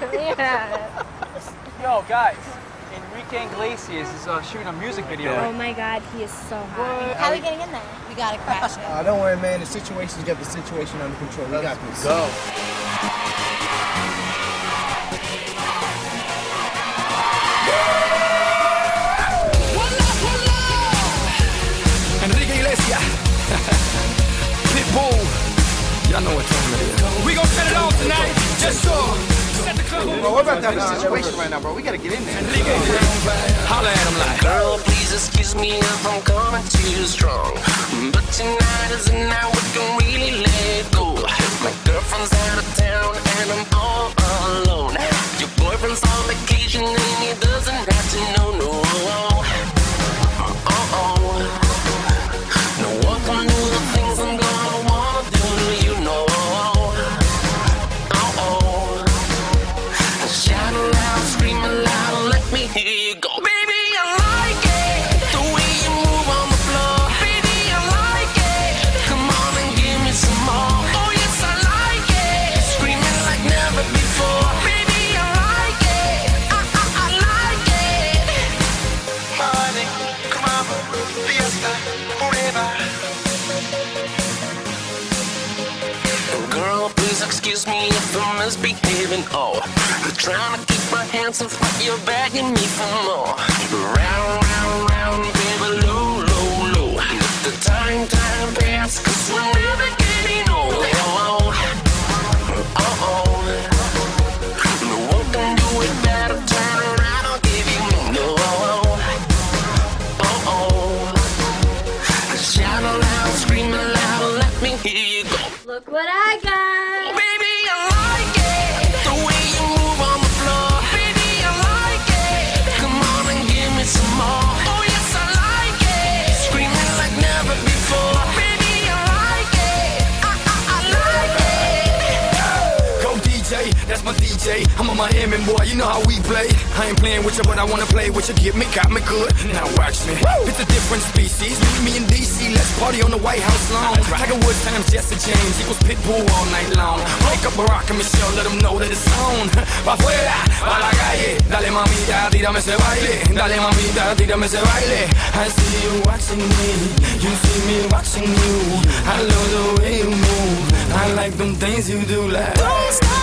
yeah. Yo, guys, Enrique Iglesias is uh, shooting a music video. Oh my god, he is so hot. How are we getting in there? We gotta crash it. Uh, don't worry, man. The situation's got the situation under control. We got this. Go. Enrique Iglesias. Pitbull. Y'all know what time it is. We gon' set it off tonight. Just so. We're about to have a situation right now, bro. We gotta get in there. Holla at him like. Girl, please excuse me if I'm coming too strong. But tonight is the night we can aloud, excuse me if I'm misbehaving. Oh, trying to keep my hands off, but you're begging me for more. Round, round, round, baby, low, low, low. The time, time pass, cause we're never getting old. Oh, oh, oh. No one can do it DJ. I'm a Miami boy, you know how we play. I ain't playing with you, but I wanna play with you. Get me, got me good. Now watch me. It's a different species. Meet me in DC, let's party on the White House lawn. Tiger Woods times Jesse James equals Pitbull all night long. Wake up Barack and Michelle, let them know that it's on. Pa' afuera, pa' la calle. Dale mamita, tírame ese baile. Dale mamita, tírame ese baile. I see you watching me, you see me watching you. I love the way you move. I like them things you do like. Don't stop